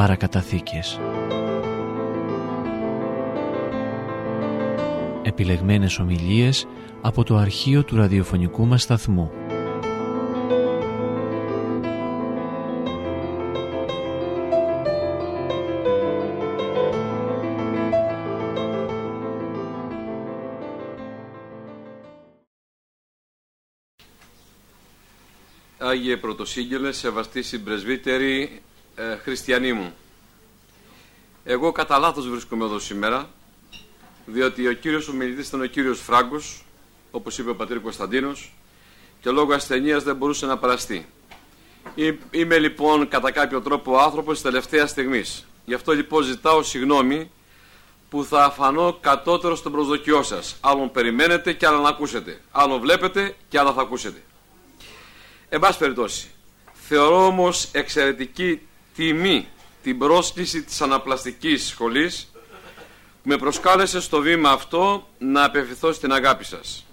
Παρακαταθήκες. Επιλεγμένες ομιλίες από το αρχείο του ραδιοφωνικού μας σταθμού. Άγιε Πρωτοσύγγελε, σεβαστή συμπρεσβύτερη ε, χριστιανοί μου. Εγώ κατά λάθος βρίσκομαι εδώ σήμερα, διότι ο κύριος ομιλητής ήταν ο κύριος Φράγκος, όπως είπε ο πατήρ Κωνσταντίνος, και λόγω ασθενείας δεν μπορούσε να παραστεί. Είμαι λοιπόν κατά κάποιο τρόπο άνθρωπος της τελευταίας στιγμής. Γι' αυτό λοιπόν ζητάω συγγνώμη που θα φανώ κατώτερο στον προσδοκιό σας. Άλλον περιμένετε και άλλον ακούσετε. Άλλον βλέπετε και άλλα θα ακούσετε. Εν πάση περιπτώσει, θεωρώ όμως εξαιρετική τιμή την πρόσκληση της αναπλαστικής σχολής που με προσκάλεσε στο βήμα αυτό να απευθυνθώ στην αγάπη σας.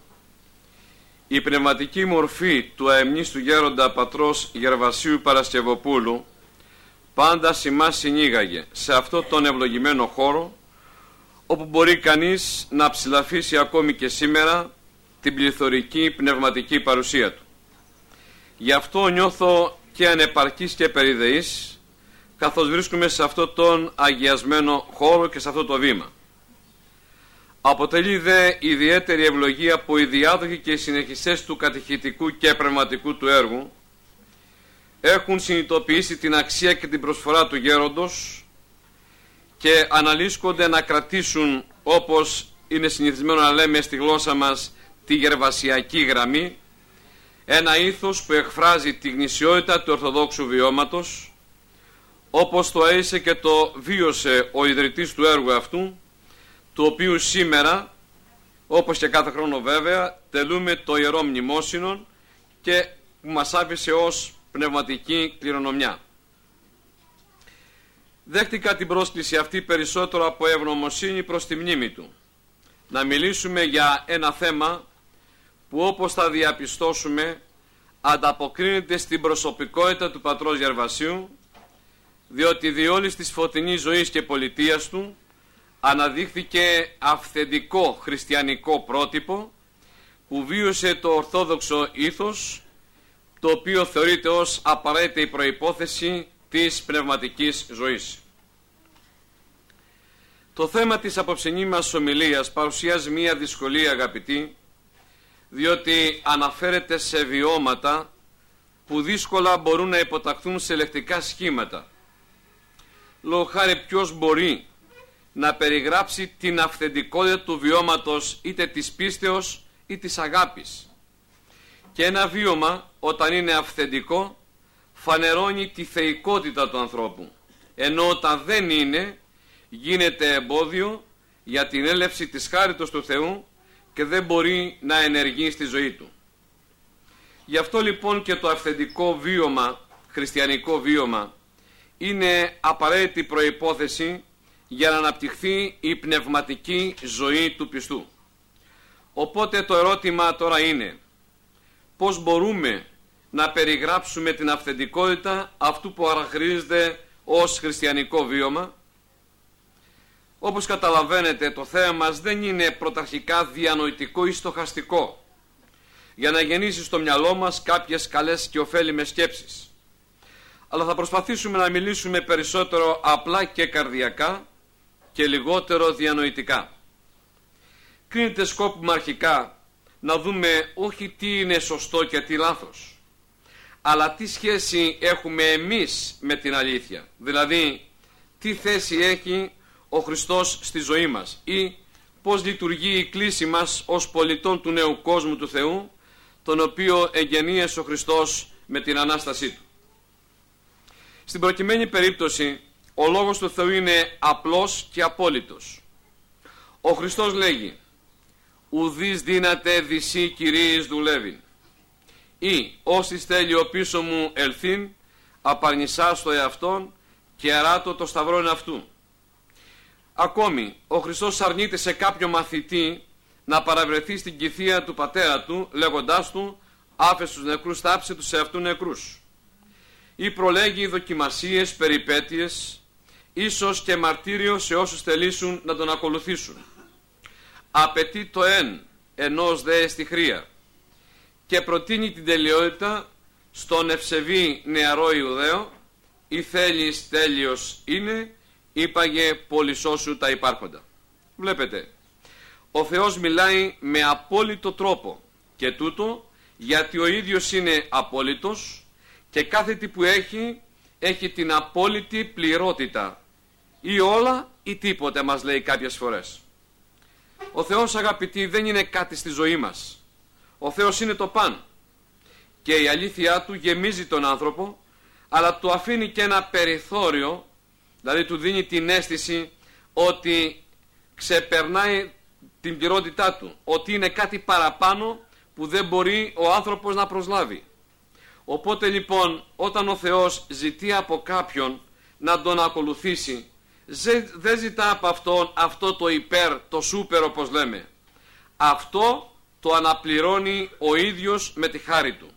Η πνευματική μορφή του αεμνίστου γέροντα πατρός Γερβασίου Παρασκευοπούλου πάντα σημάς συνήγαγε σε αυτό τον ευλογημένο χώρο όπου μπορεί κανείς να ψηλαφίσει ακόμη και σήμερα την πληθωρική πνευματική παρουσία του. Γι' αυτό νιώθω και ανεπαρκής και περιδεής καθώς βρίσκομαι σε αυτό τον αγιασμένο χώρο και σε αυτό το βήμα. Αποτελεί δε ιδιαίτερη ευλογία που οι διάδοχοι και οι συνεχιστές του κατηχητικού και πνευματικού του έργου έχουν συνειδητοποιήσει την αξία και την προσφορά του γέροντος και αναλύσκονται να κρατήσουν όπως είναι συνηθισμένο να λέμε στη γλώσσα μας τη γερβασιακή γραμμή ένα ήθος που εκφράζει τη γνησιότητα του Ορθοδόξου βιώματος όπως το έζησε και το βίωσε ο ιδρυτής του έργου αυτού του οποίου σήμερα όπως και κάθε χρόνο βέβαια τελούμε το Ιερό Μνημόσυνο και που μας άφησε ως πνευματική κληρονομιά. Δέχτηκα την πρόσκληση αυτή περισσότερο από ευγνωμοσύνη προς τη μνήμη του. Να μιλήσουμε για ένα θέμα που όπως θα διαπιστώσουμε ανταποκρίνεται στην προσωπικότητα του πατρός Γερβασίου διότι διόλης της φωτεινής ζωής και πολιτείας του αναδείχθηκε αυθεντικό χριστιανικό πρότυπο που βίωσε το ορθόδοξο ήθος το οποίο θεωρείται ως απαραίτητη προϋπόθεση της πνευματικής ζωής. Το θέμα της απόψινή μας ομιλίας παρουσιάζει μία δυσκολία αγαπητή διότι αναφέρεται σε βιώματα που δύσκολα μπορούν να υποταχθούν σε λεκτικά σχήματα. Λόγω χάρη ποιος μπορεί να περιγράψει την αυθεντικότητα του βιώματος είτε της πίστεως ή της αγάπης. Και ένα βίωμα όταν είναι αυθεντικό φανερώνει τη θεϊκότητα του ανθρώπου ενώ όταν δεν είναι γίνεται εμπόδιο για την έλευση της χάριτος του Θεού και δεν μπορεί να ενεργεί στη ζωή του. Γι' αυτό λοιπόν και το αυθεντικό βίωμα, χριστιανικό βίωμα, είναι απαραίτητη προϋπόθεση για να αναπτυχθεί η πνευματική ζωή του πιστού. Οπότε το ερώτημα τώρα είναι πώς μπορούμε να περιγράψουμε την αυθεντικότητα αυτού που χαρακτηρίζεται ως χριστιανικό βίωμα; Όπως καταλαβαίνετε το θέμα μας δεν είναι πρωταρχικά διανοητικό ή στοχαστικό για να γεννήσει στο μυαλό μας κάποιες καλές και ωφέλιμες σκέψεις. Αλλά θα προσπαθήσουμε να μιλήσουμε περισσότερο απλά και καρδιακά και λιγότερο διανοητικά. Κρίνεται σκόπιμα αρχικά να δούμε όχι τι είναι σωστό και τι λάθος, αλλά τι σχέση έχουμε εμείς με την αλήθεια. Δηλαδή, τι θέση έχει ο Χριστός στη ζωή μας ή πώς λειτουργεί η κλίση μας ως πολιτών του νέου κόσμου του Θεού τον οποίο εγγενίασε ο Χριστός με την Ανάστασή Του. Στην προκειμένη περίπτωση ο Λόγος του Θεού είναι απλός και απόλυτος. Ο Χριστός λέγει «Ουδείς δύναται δυσί κυρίης δουλεύει» ή «Όσοι θέλει ο πίσω μου ελθύν, απαρνησά στο εαυτόν και αράτω το σταυρόν αυτού». Ακόμη, ο Χριστός αρνείται σε κάποιο μαθητή να παραβρεθεί στην κηθία του πατέρα του, λέγοντάς του «Άφε τους νεκρούς, θάψε τους σε αυτού νεκρούς». Ή προλέγει δοκιμασίες, περιπέτειες ίσως και μαρτύριο σε όσους θελήσουν να τον ακολουθήσουν. Απαιτεί το εν, ενός δε στη χρία και προτείνει την τελειότητα στον ευσεβή νεαρό Ιουδαίο ή θέλεις τέλειος είναι είπαγε πολυσώσου τα υπάρχοντα. Βλέπετε, ο Θεός μιλάει με απόλυτο τρόπο και τούτο γιατί ο ίδιος είναι απόλυτος και κάθε τι που έχει έχει την απόλυτη πληρότητα ή όλα ή τίποτε μας λέει κάποιες φορές. Ο Θεός αγαπητοί δεν είναι κάτι στη ζωή μας. Ο Θεός είναι το παν και η αλήθειά του γεμίζει τον άνθρωπο αλλά του αφήνει και ένα περιθώριο δηλαδή του δίνει την αίσθηση ότι ξεπερνάει την πληρότητά του ότι είναι κάτι παραπάνω που δεν μπορεί ο άνθρωπος να προσλάβει οπότε λοιπόν όταν ο Θεός ζητεί από κάποιον να τον ακολουθήσει δεν ζητά από αυτόν αυτό το υπέρ, το σούπερ όπως λέμε. Αυτό το αναπληρώνει ο ίδιος με τη χάρη του.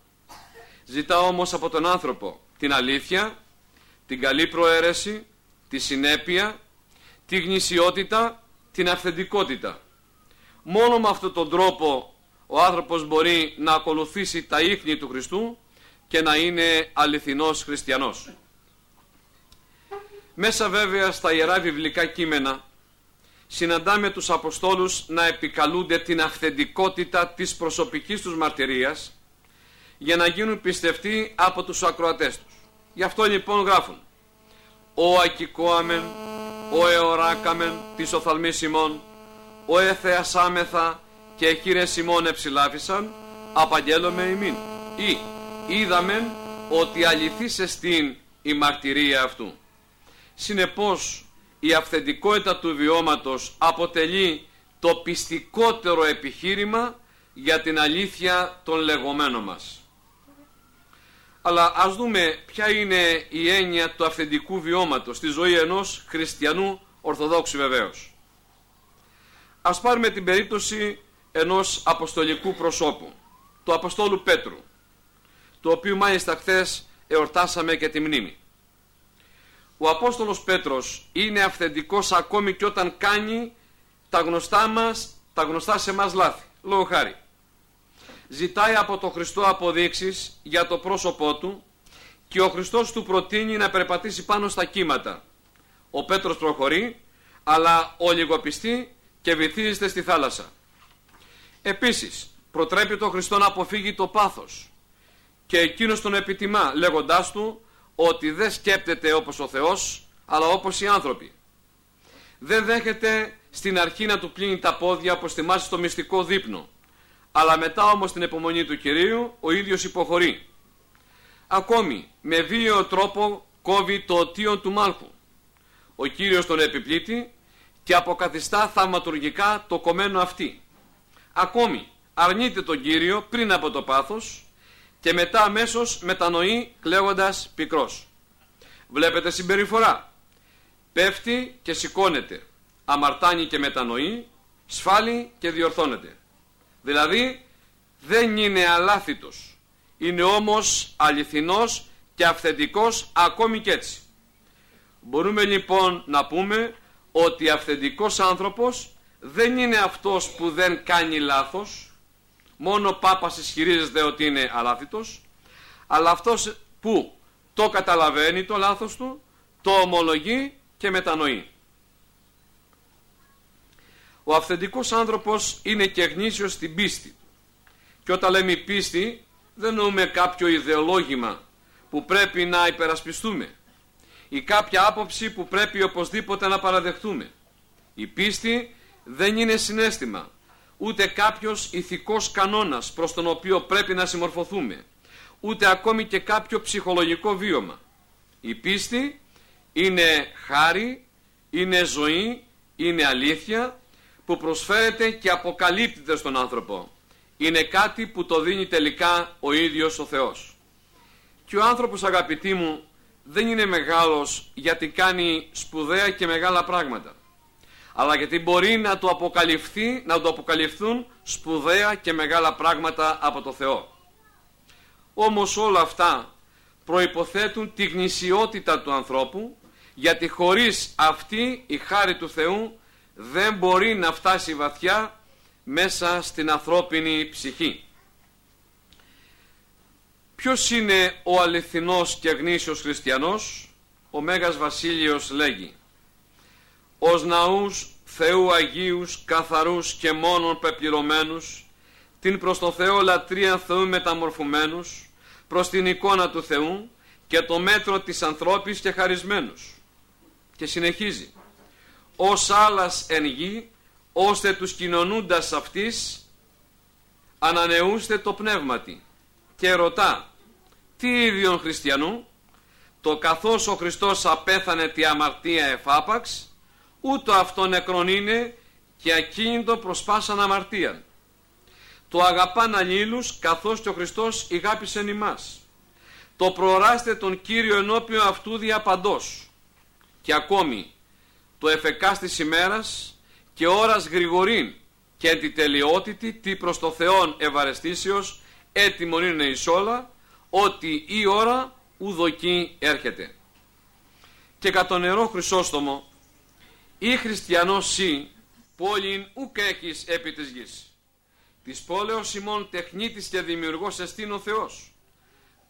Ζητά όμως από τον άνθρωπο την αλήθεια την καλή προαίρεση τη συνέπεια τη γνησιότητα την αυθεντικότητα. Μόνο με αυτόν τον τρόπο ο άνθρωπος μπορεί να ακολουθήσει τα ίχνη του Χριστού και να είναι αληθινός χριστιανός. Μέσα βέβαια στα Ιερά Βιβλικά κείμενα συναντάμε τους Αποστόλους να επικαλούνται την αυθεντικότητα της προσωπικής τους μαρτυρίας για να γίνουν πιστευτοί από τους ακροατές τους. Γι' αυτό λοιπόν γράφουν «Ο ακικόαμεν, ο εωράκαμεν της οφθαλμής ημών, ο εθεασάμεθα και κύριε Σιμών εψηλάφισαν απαγγέλωμε ημίν ή είδαμεν ότι αληθής εστίν η μαρτυρία αυτού. Συνεπώς η αυθεντικότητα του βιώματος αποτελεί το πιστικότερο επιχείρημα για την αλήθεια των λεγόμενων μας. Αλλά ας δούμε ποια είναι η έννοια του αυθεντικού βιώματος στη ζωή ενός χριστιανού Ορθοδόξου βεβαίως. Ας πάρουμε την περίπτωση ενός αποστολικού προσώπου, του Αποστόλου Πέτρου, του οποίου μάλιστα χθες εορτάσαμε και τη μνήμη. Ο Απόστολος Πέτρος είναι αυθεντικός ακόμη και όταν κάνει τα γνωστά μας, τα γνωστά σε μας λάθη. Λόγω χάρη. Ζητάει από τον Χριστό αποδείξεις για το πρόσωπό του και ο Χριστός του προτείνει να περπατήσει πάνω στα κύματα. Ο Πέτρος προχωρεί, αλλά ο λιγοπιστή και βυθίζεται στη θάλασσα. Επίσης, προτρέπει τον Χριστό να αποφύγει το πάθος και εκείνος τον επιτιμά λέγοντάς του ότι δεν σκέπτεται όπως ο Θεός αλλά όπως οι άνθρωποι. Δεν δέχεται στην αρχή να του πλύνει τα πόδια όπως θυμάσαι στο μυστικό δείπνο αλλά μετά όμως την επομονή του Κυρίου ο ίδιος υποχωρεί. Ακόμη με βίαιο τρόπο κόβει το οτίον του μάλχου. Ο Κύριος τον επιπλήττει και αποκαθιστά θαυματουργικά το κομμένο αυτή. Ακόμη αρνείται τον Κύριο πριν από το πάθος και μετά αμέσως μετανοεί κλαίγοντας πικρός. Βλέπετε συμπεριφορά. Πέφτει και σηκώνεται. Αμαρτάνει και μετανοεί, σφάλει και διορθώνεται. Δηλαδή δεν είναι αλάθητος. Είναι όμως αληθινός και αυθεντικός ακόμη και έτσι. Μπορούμε λοιπόν να πούμε ότι αυθεντικός άνθρωπος δεν είναι αυτός που δεν κάνει λάθος, μόνο ο Πάπας ισχυρίζεται ότι είναι αλάθητος, αλλά αυτός που το καταλαβαίνει το λάθος του, το ομολογεί και μετανοεί. Ο αυθεντικός άνθρωπος είναι και γνήσιος στην πίστη. Και όταν λέμε πίστη δεν νοούμε κάποιο ιδεολόγημα που πρέπει να υπερασπιστούμε ή κάποια άποψη που πρέπει οπωσδήποτε να παραδεχτούμε. Η πίστη δεν είναι συνέστημα, ούτε κάποιος ηθικός κανόνας προς τον οποίο πρέπει να συμμορφωθούμε, ούτε ακόμη και κάποιο ψυχολογικό βίωμα. Η πίστη είναι χάρη, είναι ζωή, είναι αλήθεια που προσφέρεται και αποκαλύπτεται στον άνθρωπο. Είναι κάτι που το δίνει τελικά ο ίδιος ο Θεός. Και ο άνθρωπος αγαπητοί μου δεν είναι μεγάλος γιατί κάνει σπουδαία και μεγάλα πράγματα αλλά γιατί μπορεί να του αποκαλυφθεί, να του αποκαλυφθούν σπουδαία και μεγάλα πράγματα από το Θεό. Όμως όλα αυτά προϋποθέτουν τη γνησιότητα του ανθρώπου γιατί χωρίς αυτή η χάρη του Θεού δεν μπορεί να φτάσει βαθιά μέσα στην ανθρώπινη ψυχή. Ποιος είναι ο αληθινός και γνήσιος χριστιανός, ο Μέγας Βασίλειος λέγει «Ως ναούς Θεού Αγίους, καθαρούς και μόνον πεπληρωμένους, την προς το Θεό λατρεία Θεού μεταμορφωμένους, προς την εικόνα του Θεού και το μέτρο της ανθρώπης και χαρισμένους». Και συνεχίζει «Ως άλλας εν γη, ώστε τους κοινωνούντας αυτής, ανανεούστε το πνεύματι» και ρωτά «Τι ίδιον χριστιανού, το καθώς ο Χριστός απέθανε τη αμαρτία εφάπαξ, ούτω αυτό νεκρόν είναι και ακίνητο προσπάσαν αμαρτίαν. Το αγαπάν αλλήλους καθώς και ο Χριστός ηγάπησεν ημάς. Το προοράστε τον Κύριο ενώπιο αυτού διαπαντός. Και ακόμη το εφεκάς της ημέρας και ώρας γρηγορήν και αντιτελειότητη τι προς το Θεόν ευαρεστήσεως έτοιμον είναι εις όλα ότι η ώρα ουδοκή έρχεται. Και κατ' νερό Χρυσόστομο ή χριστιανός σύ πόλην ουκ έχεις επί της γης. Της πόλεως ημών τεχνίτης και δημιουργός εστίν ο Θεός.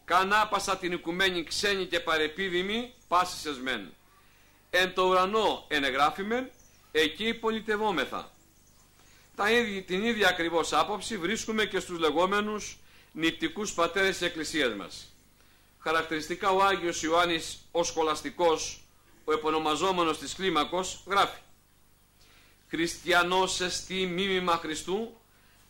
Κανάπασα την οικουμένη ξένη και παρεπίδημη πάσης εσμέν. Εν το ουρανό ενεγράφημεν, εκεί πολιτευόμεθα. Τα ίδια, την ίδια ακριβώς άποψη βρίσκουμε και στους λεγόμενους νηπτικούς πατέρες της Εκκλησίας μας. Χαρακτηριστικά ο Άγιος Ιωάννης ο σχολαστικός ο επωνομαζόμενος της κλίμακος γράφει «Χριστιανός εστί μίμημα Χριστού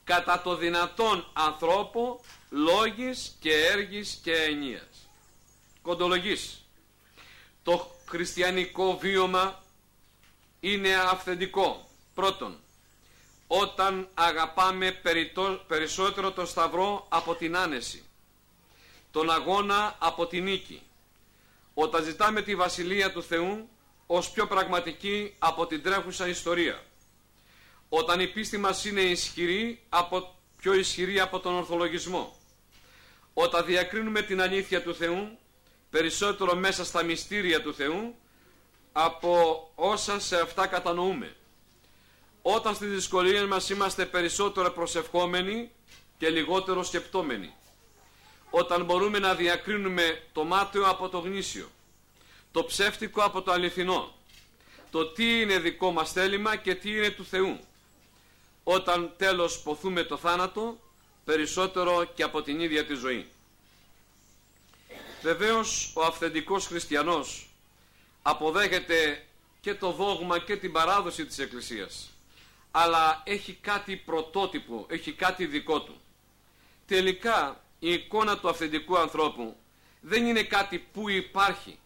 κατά το δυνατόν ανθρώπο λόγης και έργης και ενίας». Κοντολογής. Το χριστιανικό βίωμα είναι αυθεντικό. Πρώτον, όταν αγαπάμε περισσότερο το σταυρό από την άνεση, τον αγώνα από την νίκη, όταν ζητάμε τη Βασιλεία του Θεού ως πιο πραγματική από την τρέχουσα ιστορία. Όταν η πίστη μας είναι ισχυρή, από, πιο ισχυρή από τον ορθολογισμό. Όταν διακρίνουμε την αλήθεια του Θεού περισσότερο μέσα στα μυστήρια του Θεού από όσα σε αυτά κατανοούμε. Όταν στις δυσκολίες μας είμαστε περισσότερο προσευχόμενοι και λιγότερο σκεπτόμενοι όταν μπορούμε να διακρίνουμε το μάταιο από το γνήσιο, το ψεύτικο από το αληθινό, το τι είναι δικό μας θέλημα και τι είναι του Θεού. Όταν τέλος ποθούμε το θάνατο, περισσότερο και από την ίδια τη ζωή. Βεβαίως ο αυθεντικός χριστιανός αποδέχεται και το δόγμα και την παράδοση της Εκκλησίας αλλά έχει κάτι πρωτότυπο, έχει κάτι δικό του. Τελικά η εικόνα του αυθεντικού ανθρώπου δεν είναι κάτι που υπάρχει,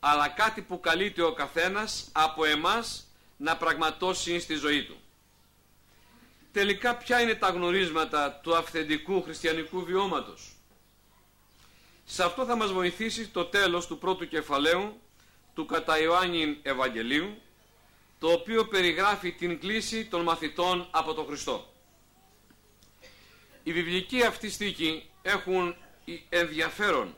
αλλά κάτι που καλείται ο καθένας από εμάς να πραγματώσει στη ζωή του. Τελικά ποια είναι τα γνωρίσματα του αυθεντικού χριστιανικού βιώματος; Σε αυτό θα μας βοηθήσει το τέλος του πρώτου κεφαλαίου του κατά Ιωάννη Ευαγγελίου, το οποίο περιγράφει την κλίση των μαθητών από τον Χριστό. Η βιβλική αυτή στίκη έχουν ενδιαφέρον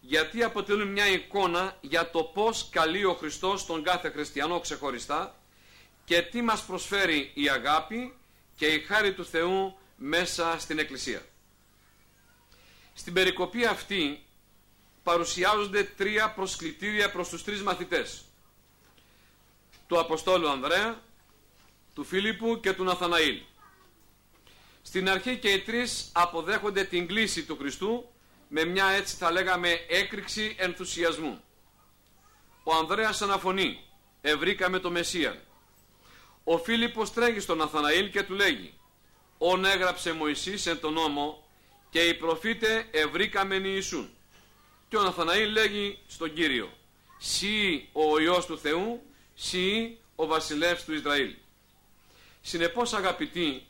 γιατί αποτελούν μια εικόνα για το πώς καλεί ο Χριστός τον κάθε χριστιανό ξεχωριστά και τι μας προσφέρει η αγάπη και η χάρη του Θεού μέσα στην Εκκλησία. Στην περικοπή αυτή παρουσιάζονται τρία προσκλητήρια προς τους τρεις μαθητές του Αποστόλου Ανδρέα, του Φίλιππου και του Ναθαναήλ. Στην αρχή και οι τρεις αποδέχονται την κλίση του Χριστού με μια έτσι θα λέγαμε έκρηξη ενθουσιασμού. Ο Ανδρέας αναφωνεί «Ευρήκαμε το Μεσσία». Ο Φίλιππος τρέχει στον Αθαναήλ και του λέγει «Ον έγραψε Μωυσής εν τον νόμο και οι προφήτε ευρήκαμε Ιησούν». Και ο Ναθαναήλ λέγει στον Κύριο «Σύ ο Υιός του Θεού, σύ ο βασιλεύς του Ισραήλ». Συνεπώς αγαπητοί,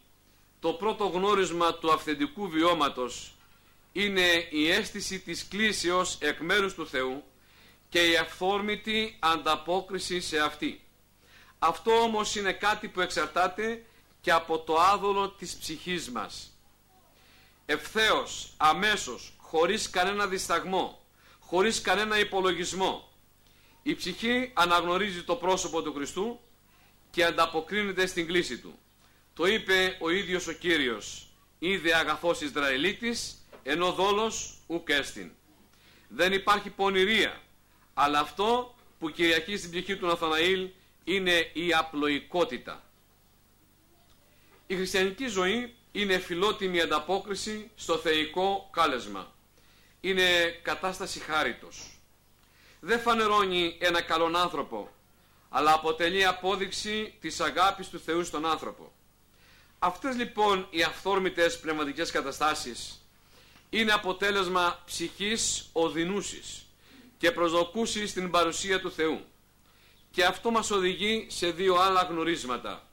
το πρώτο γνώρισμα του αυθεντικού βιώματος είναι η αίσθηση της κλήσεως εκ μέρους του Θεού και η αυθόρμητη ανταπόκριση σε αυτή. Αυτό όμως είναι κάτι που εξαρτάται και από το άδολο της ψυχής μας. Ευθέως, αμέσως, χωρίς κανένα δισταγμό, χωρίς κανένα υπολογισμό, Η ψυχή αναγνωρίζει το πρόσωπο του Χριστού και ανταποκρίνεται στην κλίση του. Το είπε ο ίδιος ο Κύριος «Είδε αγαθός Ισραηλίτης, ενώ δόλος ουκ έστιν». Δεν υπάρχει πονηρία, αλλά αυτό που κυριαρχεί στην ψυχή του Ναθαναήλ είναι η απλοϊκότητα. Η χριστιανική ζωή είναι φιλότιμη ανταπόκριση στο θεϊκό κάλεσμα. Είναι κατάσταση χάριτος. Δεν φανερώνει ένα καλόν άνθρωπο, αλλά αποτελεί απόδειξη της αγάπης του Θεού στον άνθρωπο. Αυτές λοιπόν οι αυθόρμητες πνευματικές καταστάσεις είναι αποτέλεσμα ψυχής οδυνούσης και προσδοκούσης στην παρουσία του Θεού. Και αυτό μας οδηγεί σε δύο άλλα γνωρίσματα.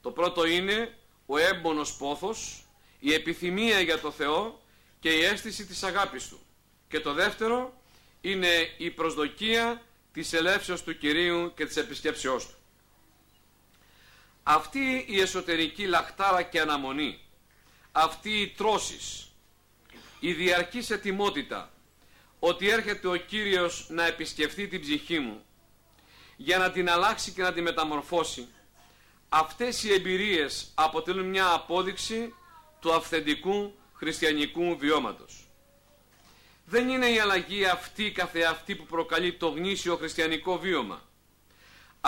Το πρώτο είναι ο έμπονος πόθος, η επιθυμία για το Θεό και η αίσθηση της αγάπης Του. Και το δεύτερο είναι η προσδοκία της ελεύσεως του Κυρίου και της επισκέψεώς Του. Αυτή η εσωτερική λαχτάρα και αναμονή, αυτή η τρώσεις, η διαρκής ετοιμότητα ότι έρχεται ο Κύριος να επισκεφθεί την ψυχή μου για να την αλλάξει και να την μεταμορφώσει αυτές οι εμπειρίες αποτελούν μια απόδειξη του αυθεντικού χριστιανικού βιώματος. Δεν είναι η αλλαγή αυτή καθεαυτή που προκαλεί το γνήσιο χριστιανικό βίωμα.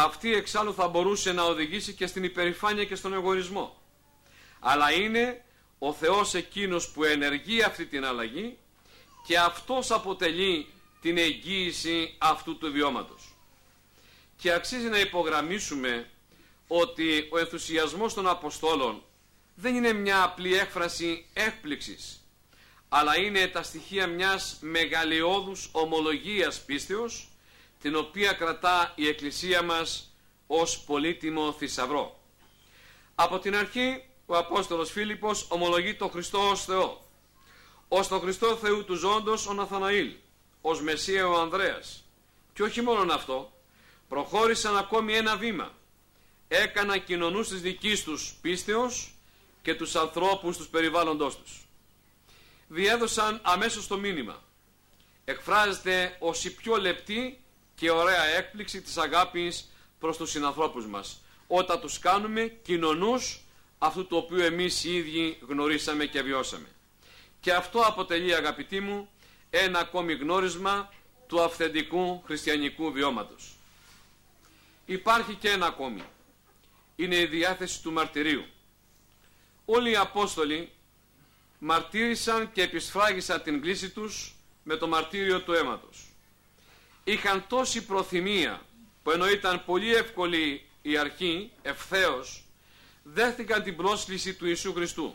Αυτή εξάλλου θα μπορούσε να οδηγήσει και στην υπερηφάνεια και στον εγωισμό. Αλλά είναι ο Θεός εκείνος που ενεργεί αυτή την αλλαγή και αυτός αποτελεί την εγγύηση αυτού του βιώματος. Και αξίζει να υπογραμμίσουμε ότι ο ενθουσιασμός των Αποστόλων δεν είναι μια απλή έκφραση έκπληξης αλλά είναι τα στοιχεία μιας μεγαλειώδους ομολογίας πίστεως την οποία κρατά η Εκκλησία μας ως πολύτιμο θησαυρό. Από την αρχή ο Απόστολος Φίλιππος ομολογεί τον Χριστό ως Θεό, ως τον Χριστό Θεού του ζώντος ο Ναθαναήλ, ως Μεσσία ο Ανδρέας. Και όχι μόνο αυτό, προχώρησαν ακόμη ένα βήμα. Έκανα κοινωνούς της δικής τους πίστεως και τους ανθρώπους τους περιβάλλοντός τους. Διέδωσαν αμέσως το μήνυμα. Εκφράζεται ως η πιο λεπτή και ωραία έκπληξη της αγάπης προς τους συνανθρώπους μας. Όταν τους κάνουμε κοινωνούς αυτού το οποίο εμείς οι ίδιοι γνωρίσαμε και βιώσαμε. Και αυτό αποτελεί αγαπητοί μου ένα ακόμη γνώρισμα του αυθεντικού χριστιανικού βιώματος. Υπάρχει και ένα ακόμη. Είναι η διάθεση του μαρτυρίου. Όλοι οι Απόστολοι μαρτύρησαν και επισφράγισαν την κλίση τους με το μαρτύριο του αίματος. Είχαν τόση προθυμία που ενώ ήταν πολύ εύκολη η αρχή ευθέως δέχτηκαν την πρόσκληση του Ιησού Χριστού.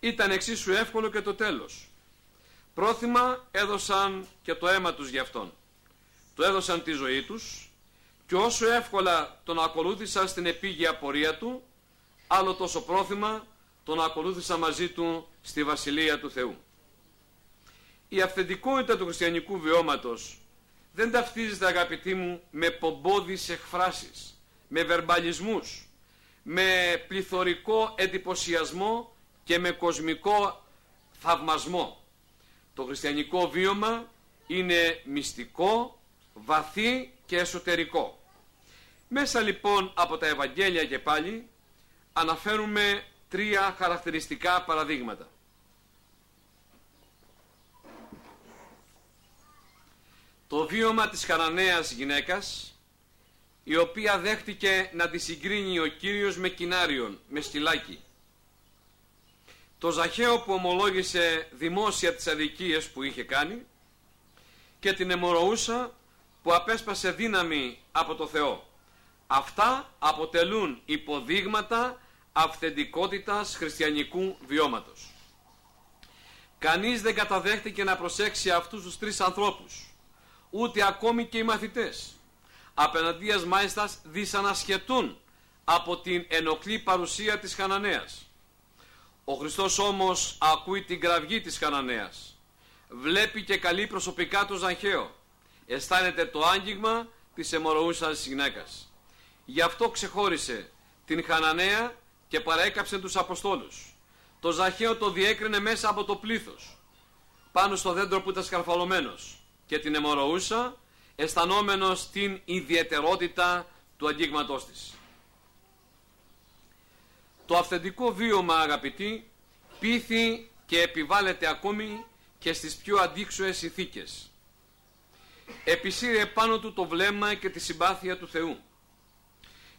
Ήταν εξίσου εύκολο και το τέλος. Πρόθυμα έδωσαν και το αίμα τους για Αυτόν. Το έδωσαν τη ζωή τους και όσο εύκολα τον ακολούθησαν στην επίγεια πορεία του, άλλο τόσο πρόθυμα τον ακολούθησαν μαζί του στη Βασιλεία του Θεού. Η αυθεντικότητα του χριστιανικού βιώματος δεν ταυτίζεται αγαπητοί μου με πομπόδεις εκφράσεις, με βερμπαλισμούς, με πληθωρικό εντυπωσιασμό και με κοσμικό θαυμασμό. Το χριστιανικό βίωμα είναι μυστικό, βαθύ και εσωτερικό. Μέσα λοιπόν από τα Ευαγγέλια και πάλι αναφέρουμε τρία χαρακτηριστικά παραδείγματα. Το βίωμα της χαρανέας γυναίκας η οποία δέχτηκε να τη συγκρίνει ο Κύριος με κοινάριον, με σκυλάκι. Το Ζαχαίο που ομολόγησε δημόσια τις αδικίες που είχε κάνει και την αιμοροούσα που απέσπασε δύναμη από το Θεό. Αυτά αποτελούν υποδείγματα αυθεντικότητας χριστιανικού βιώματος. Κανείς δεν καταδέχτηκε να προσέξει αυτούς τους τρεις ανθρώπους, ούτε ακόμη και οι μαθητές απέναντίας μάλιστα δυσανασχετούν από την ενοχλή παρουσία της Χαναναίας. Ο Χριστός όμως ακούει την κραυγή της Χαναναίας. Βλέπει και καλεί προσωπικά το Ζαχαίο. Αισθάνεται το άγγιγμα της αιμορροούσας γυναίκας. Γι' αυτό ξεχώρισε την Χαναναία και παρέκαψε τους Αποστόλους. Το Ζαχαίο το διέκρινε μέσα από το πλήθος, πάνω στο δέντρο που ήταν σκαρφαλωμένος και την αιμορροούσα αισθανόμενος την ιδιαιτερότητα του αγγίγματός της. Το αυθεντικό βίωμα αγαπητοί πείθει και επιβάλλεται ακόμη και στις πιο αντίξωες ηθίκες. Επισύρει πάνω του το βλέμμα και τη συμπάθεια του Θεού.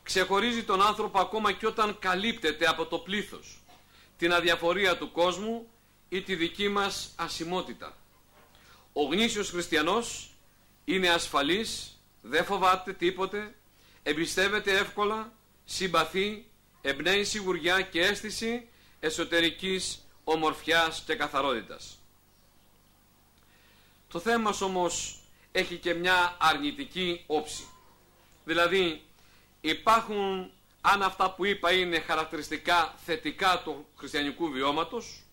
Ξεχωρίζει τον άνθρωπο ακόμα και όταν καλύπτεται από το πλήθος, την αδιαφορία του κόσμου ή τη δική μας ασημότητα. Ο γνήσιος χριστιανός είναι ασφαλής, δεν φοβάται τίποτε, εμπιστεύεται εύκολα, συμπαθεί, εμπνέει σιγουριά και αίσθηση εσωτερικής ομορφιάς και καθαρότητας. Το θέμα όμως έχει και μια αρνητική όψη. Δηλαδή υπάρχουν, αν αυτά που είπα είναι χαρακτηριστικά θετικά του χριστιανικού βιώματος,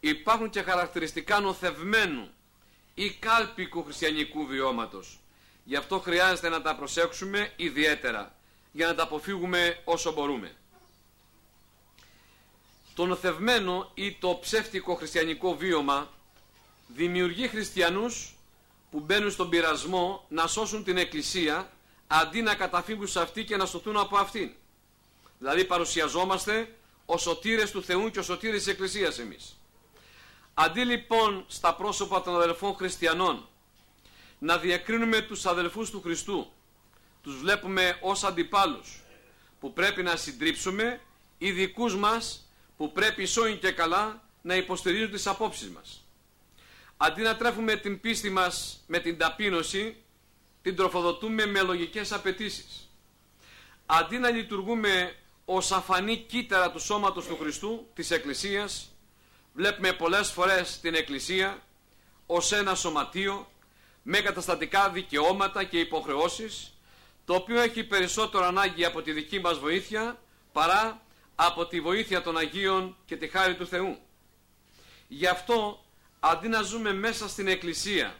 υπάρχουν και χαρακτηριστικά νοθευμένου ή κάλπικου χριστιανικού βιώματος. Γι' αυτό χρειάζεται να τα προσέξουμε ιδιαίτερα για να τα αποφύγουμε όσο μπορούμε. Το νοθευμένο ή το ψεύτικο χριστιανικό βίωμα δημιουργεί χριστιανούς που μπαίνουν στον πειρασμό να σώσουν την εκκλησία αντί να καταφύγουν σε αυτή και να σωθούν από αυτήν. Δηλαδή παρουσιαζόμαστε ως σωτήρες του Θεού και ως σωτήρες της Εκκλησίας εμείς. Αντί λοιπόν στα πρόσωπα των αδελφών χριστιανών να διακρίνουμε τους αδελφούς του Χριστού, τους βλέπουμε ως αντιπάλους που πρέπει να συντρίψουμε οι δικούς μας που πρέπει σώην και καλά να υποστηρίζουν τις απόψεις μας. Αντί να τρέφουμε την πίστη μας με την ταπείνωση, την τροφοδοτούμε με λογικές απαιτήσεις. Αντί να λειτουργούμε ως αφανή κύτταρα του σώματος του Χριστού, της Εκκλησίας, βλέπουμε πολλές φορές την Εκκλησία ως ένα σωματείο με καταστατικά δικαιώματα και υποχρεώσεις το οποίο έχει περισσότερο ανάγκη από τη δική μας βοήθεια παρά από τη βοήθεια των Αγίων και τη χάρη του Θεού. Γι' αυτό αντί να ζούμε μέσα στην Εκκλησία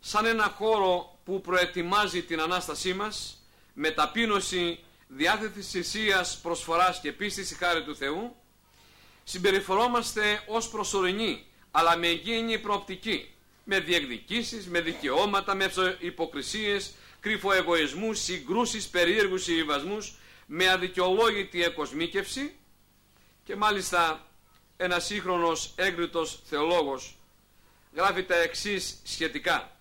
σαν ένα χώρο που προετοιμάζει την Ανάστασή μας με ταπείνωση διάθεση θυσίας προσφοράς και πίστης στη χάρη του Θεού συμπεριφορόμαστε ως προσωρινοί αλλά με εγγύηνη προοπτική με διεκδικήσεις, με δικαιώματα, με υποκρισίες, κρυφοεγωισμούς, συγκρούσεις, περίεργους συμβιβασμούς, με αδικαιολόγητη εκοσμίκευση και μάλιστα ένα σύγχρονος έγκριτος θεολόγος γράφει τα εξής σχετικά.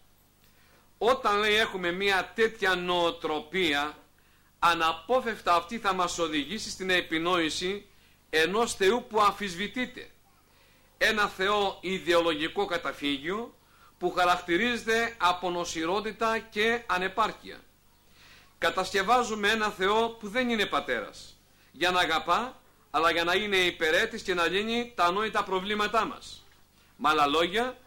Όταν λέει έχουμε μια τέτοια νοοτροπία αναπόφευκτα αυτή θα μας οδηγήσει στην επινόηση ενός Θεού που αμφισβητείται. Ένα Θεό ιδεολογικό καταφύγιο που χαρακτηρίζεται από νοσηρότητα και ανεπάρκεια. Κατασκευάζουμε ένα Θεό που δεν είναι πατέρας για να αγαπά αλλά για να είναι υπερέτης και να λύνει τα ανόητα προβλήματά μας. Με άλλα λόγια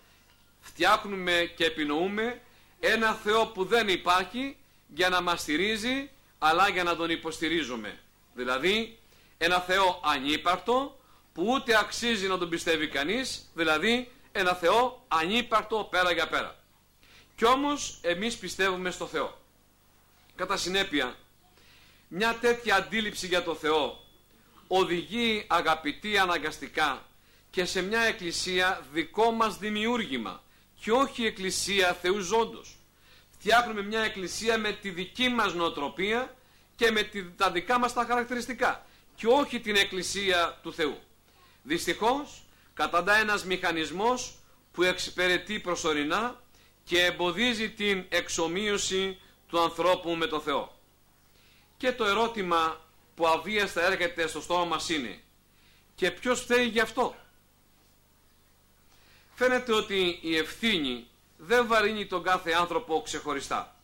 φτιάχνουμε και επινοούμε ένα Θεό που δεν υπάρχει για να μας στηρίζει αλλά για να τον υποστηρίζουμε. Δηλαδή ένα Θεό ανύπαρτο που ούτε αξίζει να τον πιστεύει κανείς, δηλαδή ένα Θεό ανύπαρτο πέρα για πέρα. Κι όμως εμείς πιστεύουμε στο Θεό. Κατά συνέπεια, μια τέτοια αντίληψη για το Θεό οδηγεί αγαπητή αναγκαστικά και σε μια εκκλησία δικό μας δημιούργημα και όχι εκκλησία Θεού ζώντος. Φτιάχνουμε μια εκκλησία με τη δική μας νοοτροπία και με τα δικά μας τα χαρακτηριστικά και όχι την εκκλησία του Θεού. Δυστυχώς καταντά ένας μηχανισμός που εξυπηρετεί προσωρινά και εμποδίζει την εξομοίωση του ανθρώπου με το Θεό. Και το ερώτημα που αβίαστα έρχεται στο στόμα μας είναι και ποιος φταίει γι' αυτό; Φαίνεται ότι η ευθύνη δεν βαρύνει τον κάθε άνθρωπο ξεχωριστά.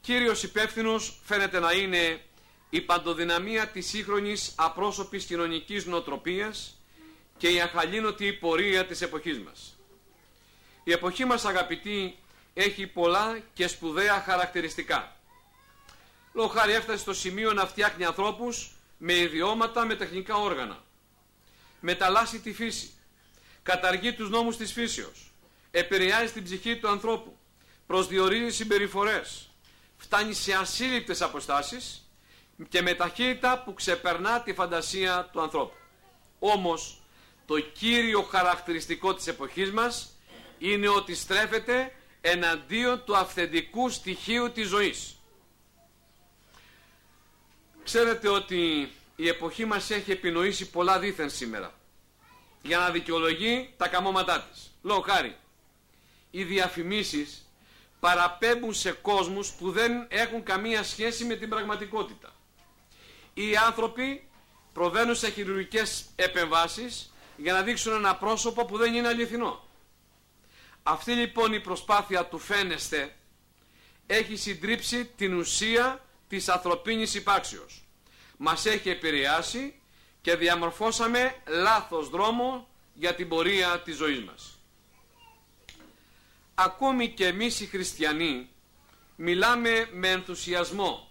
Κύριος υπεύθυνος φαίνεται να είναι η παντοδυναμία της σύγχρονης απρόσωπης κοινωνικής νοοτροπίας και η αχαλήνοτη πορεία της εποχής μας. Η εποχή μας αγαπητοί έχει πολλά και σπουδαία χαρακτηριστικά. Λόγω χάρη έφτασε στο σημείο να φτιάχνει ανθρώπους με ιδιώματα, με τεχνικά όργανα. Μεταλλάσσει τη φύση. Καταργεί τους νόμους της φύσεως. Επηρεάζει την ψυχή του ανθρώπου. Προσδιορίζει συμπεριφορές. Φτάνει σε ασύλληπτες αποστάσεις και με ταχύτητα που ξεπερνά τη φαντασία του ανθρώπου. Όμως το κύριο χαρακτηριστικό της εποχής μας είναι ότι στρέφεται εναντίον του αυθεντικού στοιχείου της ζωής. Ξέρετε ότι η εποχή μας έχει επινοήσει πολλά δίθεν σήμερα για να δικαιολογεί τα καμώματά της. Λόγω χάρη, οι διαφημίσεις παραπέμπουν σε κόσμους που δεν έχουν καμία σχέση με την πραγματικότητα. Οι άνθρωποι προβαίνουν σε χειρουργικές επεμβάσεις για να δείξουν ένα πρόσωπο που δεν είναι αληθινό. Αυτή λοιπόν η προσπάθεια του φαίνεστε έχει συντρίψει την ουσία της ανθρωπίνης υπάρξεως. Μας έχει επηρεάσει και διαμορφώσαμε λάθος δρόμο για την πορεία της ζωής μας. Ακόμη και εμείς οι χριστιανοί μιλάμε με ενθουσιασμό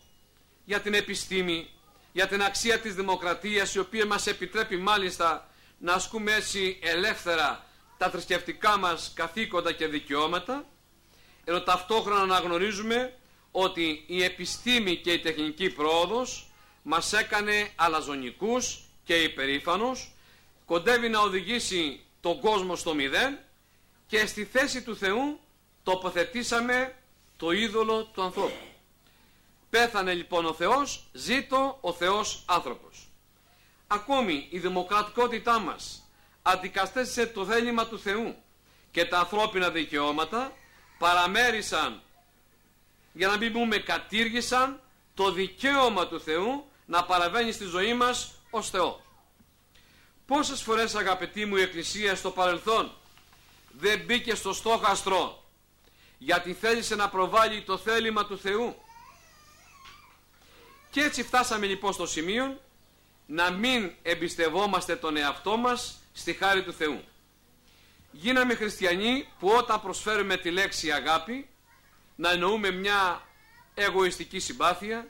για την επιστήμη, για την αξία της δημοκρατίας η οποία μας επιτρέπει μάλιστα να ασκούμε έτσι ελεύθερα τα θρησκευτικά μας καθήκοντα και δικαιώματα ενώ ταυτόχρονα να γνωρίζουμε ότι η επιστήμη και η τεχνική πρόοδος μας έκανε αλαζονικούς και υπερήφανους κοντεύει να οδηγήσει τον κόσμο στο μηδέν και στη θέση του Θεού τοποθετήσαμε το είδωλο του ανθρώπου. Πέθανε λοιπόν ο Θεός, ζήτω ο Θεός άνθρωπος. Ακόμη η δημοκρατικότητά μας αντικαστέσε το θέλημα του Θεού και τα ανθρώπινα δικαιώματα παραμέρισαν, για να μην πούμε κατήργησαν, το δικαίωμα του Θεού να παραβαίνει στη ζωή μας ως Θεός. Πόσες φορές αγαπητοί μου η Εκκλησία στο παρελθόν δεν μπήκε στο στόχαστρο γιατί θέλησε να προβάλλει το θέλημα του Θεού. Και έτσι φτάσαμε λοιπόν στο σημείο να μην εμπιστευόμαστε τον εαυτό μας στη χάρη του Θεού. Γίναμε χριστιανοί που όταν προσφέρουμε τη λέξη αγάπη να εννοούμε μια εγωιστική συμπάθεια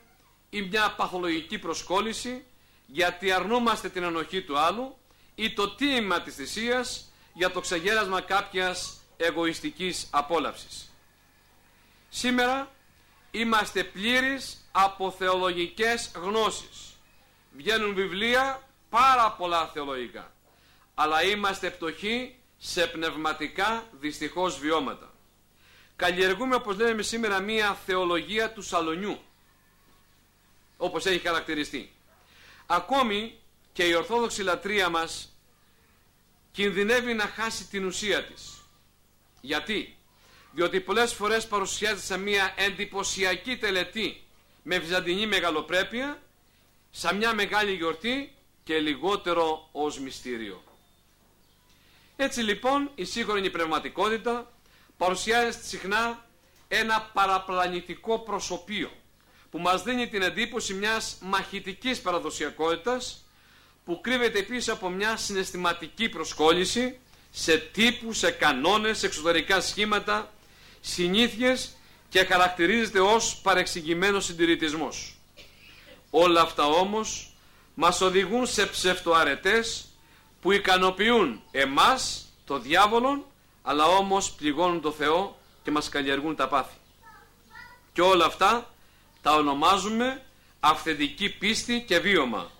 ή μια παθολογική προσκόλληση γιατί αρνούμαστε την ανοχή του άλλου ή το τίμημα της θυσίας για το ξεγέρασμα κάποιας εγωιστικής απόλαυσης. Σήμερα είμαστε πλήρεις από θεολογικές γνώσεις. Βγαίνουν βιβλία πάρα πολλά θεολογικά αλλά είμαστε πτωχοί σε πνευματικά δυστυχώς βιώματα. Καλλιεργούμε όπως λέμε σήμερα μία θεολογία του σαλονιού όπως έχει χαρακτηριστεί. Ακόμη και η ορθόδοξη λατρεία μας κινδυνεύει να χάσει την ουσία της. Γιατί; Διότι πολλές φορές παρουσιάζεται σε μια εντυπωσιακή τελετή με βυζαντινή μεγαλοπρέπεια, σαν μια μεγάλη γιορτή και λιγότερο ως μυστήριο. Έτσι λοιπόν η σύγχρονη πνευματικότητα παρουσιάζεται συχνά ένα παραπλανητικό προσωπείο που μας δίνει την εντύπωση μιας μαχητικής παραδοσιακότητας που κρύβεται πίσω από μια συναισθηματική προσκόλληση σε τύπους, σε κανόνες, σε εξωτερικά σχήματα, συνήθειες και χαρακτηρίζεται ως παρεξηγημένος συντηρητισμός. Όλα αυτά όμως μας οδηγούν σε ψευτοαρετές που ικανοποιούν εμάς, το διάβολο, αλλά όμως πληγώνουν το Θεό και μας καλλιεργούν τα πάθη. Και όλα αυτά τα ονομάζουμε αυθεντική πίστη και βίωμα,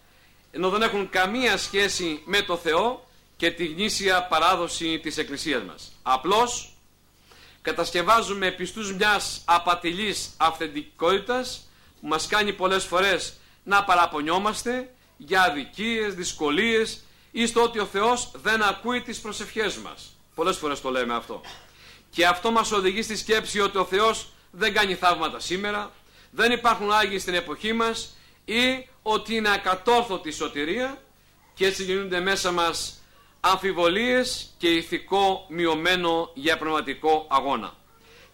ενώ δεν έχουν καμία σχέση με το Θεό και τη γνήσια παράδοση της Εκκλησίας μας. Απλώς κατασκευάζουμε πιστούς μιας απατηλής αυθεντικότητας που μας κάνει πολλές φορές να παραπονιόμαστε για αδικίες, δυσκολίες ή στο ότι ο Θεός δεν ακούει τις προσευχές μας. Πολλές φορές το λέμε αυτό. Και αυτό μας οδηγεί στη σκέψη ότι ο Θεός δεν κάνει θαύματα σήμερα, δεν υπάρχουν Άγιοι στην εποχή μας ή ότι είναι ακατόρθωτη σωτηρία και έτσι γίνονται μέσα μας αμφιβολίες και ηθικό μειωμένο για πνευματικό αγώνα.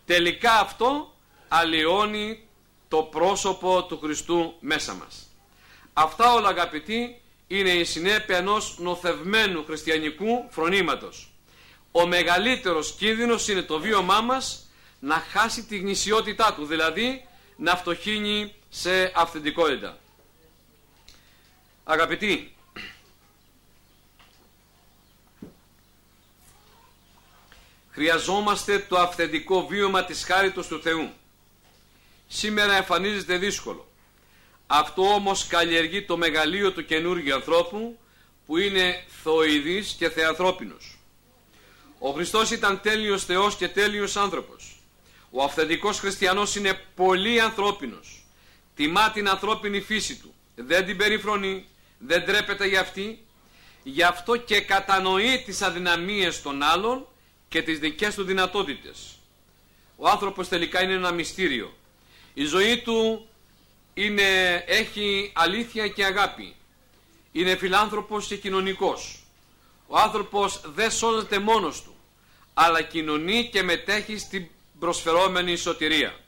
Τελικά αυτό αλλοιώνει το πρόσωπο του Χριστού μέσα μας. Αυτά όλα αγαπητοί είναι η συνέπεια ενός νοθευμένου χριστιανικού φρονήματος. Ο μεγαλύτερος κίνδυνος είναι το βίωμά μας να χάσει τη γνησιότητά του, δηλαδή να φτωχύνει σε αυθεντικότητα. Αγαπητοί, χρειαζόμαστε το αυθεντικό βίωμα της χάριτος του Θεού. Σήμερα εμφανίζεται δύσκολο. Αυτό όμως καλλιεργεί το μεγαλείο του καινούργιου ανθρώπου που είναι θοειδής και θεανθρώπινος. Ο Χριστός ήταν τέλειος Θεός και τέλειος άνθρωπος. Ο αυθεντικός χριστιανός είναι πολύ ανθρώπινος. Τιμά την ανθρώπινη φύση του. Δεν την περιφρονεί, δεν τρέπεται για αυτή. Γι' αυτό και κατανοεί τις αδυναμίες των άλλων και τις δικές του δυνατότητες. Ο άνθρωπος τελικά είναι ένα μυστήριο. Η ζωή του είναι, έχει αλήθεια και αγάπη. Είναι φιλάνθρωπος και κοινωνικός. Ο άνθρωπος δεν σώζεται μόνος του, αλλά κοινωνεί και μετέχει στην προσφερόμενη σωτηρία.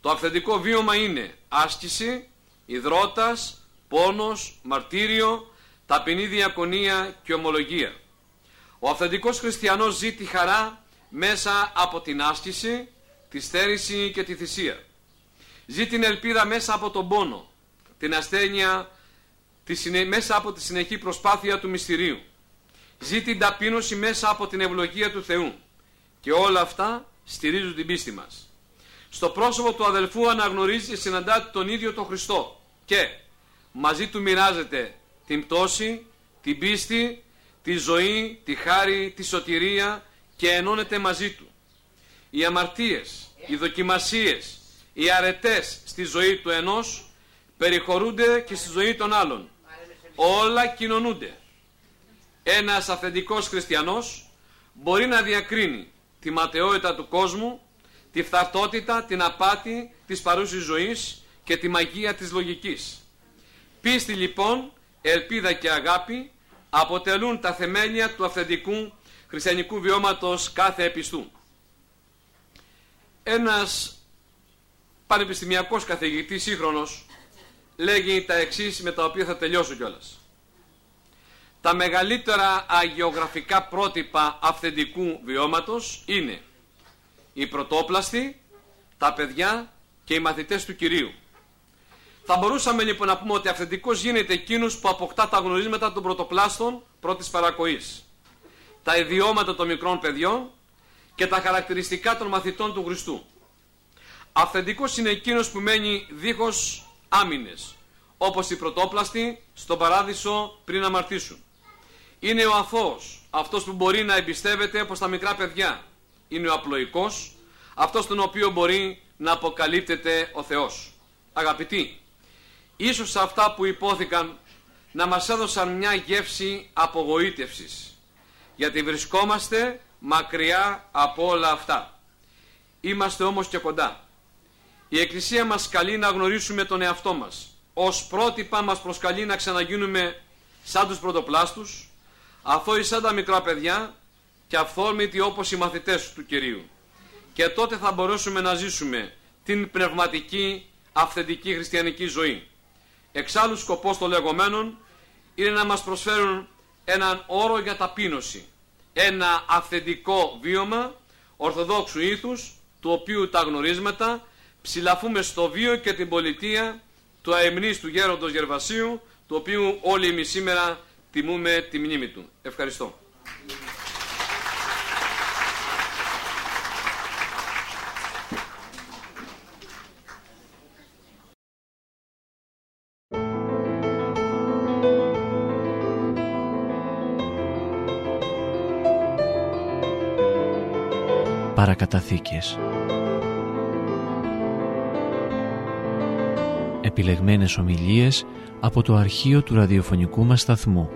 Το αυθεντικό βίωμα είναι άσκηση, υδρότας, πόνος, μαρτύριο, ταπεινή διακονία και ομολογία. Ο αυθεντικός χριστιανός ζει τη χαρά μέσα από την άσκηση, τη στέρηση και τη θυσία. Ζει την ελπίδα μέσα από τον πόνο, την ασθένεια τη μέσα από τη συνεχή προσπάθεια του μυστηρίου. Ζει την ταπείνωση μέσα από την ευλογία του Θεού. Και όλα αυτά στηρίζουν την πίστη μας. Στο πρόσωπο του αδελφού αναγνωρίζει και συναντά τον ίδιο τον Χριστό και μαζί του μοιράζεται την πτώση, την πίστη, τη ζωή, τη χάρη, τη σωτηρία και ενώνεται μαζί του. Οι αμαρτίες, οι δοκιμασίες, οι αρετές στη ζωή του ενός περιχωρούνται και στη ζωή των άλλων. Όλα κοινωνούνται. Ένας αυθεντικός χριστιανός μπορεί να διακρίνει τη ματαιότητα του κόσμου, τη φθαρτότητα, την απάτη της παρούσης ζωής και τη μαγεία της λογικής. Πίστη λοιπόν, ελπίδα και αγάπη αποτελούν τα θεμέλια του αυθεντικού χριστιανικού βιώματος κάθε επιστού. Ένας πανεπιστημιακός καθηγητής σύγχρονος λέγει τα εξής με τα οποία θα τελειώσω κιόλας. Τα μεγαλύτερα αγιογραφικά πρότυπα αυθεντικού βιώματος είναι οι πρωτόπλαστοι, τα παιδιά και οι μαθητές του Κυρίου. Θα μπορούσαμε λοιπόν να πούμε ότι αυθεντικός γίνεται εκείνος που αποκτά τα γνωρίσματα των πρωτοπλάστων πρώτης παρακοής, τα ιδιώματα των μικρών παιδιών και τα χαρακτηριστικά των μαθητών του Χριστού. Αυθεντικός είναι εκείνος που μένει δίχως άμυνες, όπως οι πρωτόπλαστοι στον παράδεισο πριν αμαρτήσουν. Είναι ο αθώος, αυτός που μπορεί να εμπιστεύεται όπως τα μικρά παιδιά. Είναι ο απλοϊκός, αυτός τον οποίο μπορεί να αποκαλύπτεται ο Θεός. Αγαπητοί, ίσως αυτά που υπόθηκαν να μας έδωσαν μια γεύση απογοήτευσης, γιατί βρισκόμαστε μακριά από όλα αυτά. Είμαστε όμως και κοντά. Η Εκκλησία μας καλεί να γνωρίσουμε τον εαυτό μας. Ως πρότυπα μας προσκαλεί να ξαναγίνουμε σαν τους πρωτοπλάστους, αθώοι σαν τα μικρά παιδιά και αυθόρμητοι όπως οι μαθητές του Κυρίου. Και τότε θα μπορέσουμε να ζήσουμε την πνευματική, αυθεντική χριστιανική ζωή. Εξάλλου σκοπός των λεγόμενων είναι να μας προσφέρουν έναν όρο για ταπείνωση. Ένα αυθεντικό βίωμα ορθοδόξου ήθους, του οποίου τα γνωρίσματα ψηλαφούμε στο βίο και την πολιτεία του αεμνής του γέροντος Γερβασίου, του οποίου όλοι εμείς σήμερα τιμούμε τη μνήμη του. Ευχαριστώ. Παρακαταθήκες Επιλεγμένες ομιλίες από το αρχείο του ραδιοφωνικού μας σταθμού.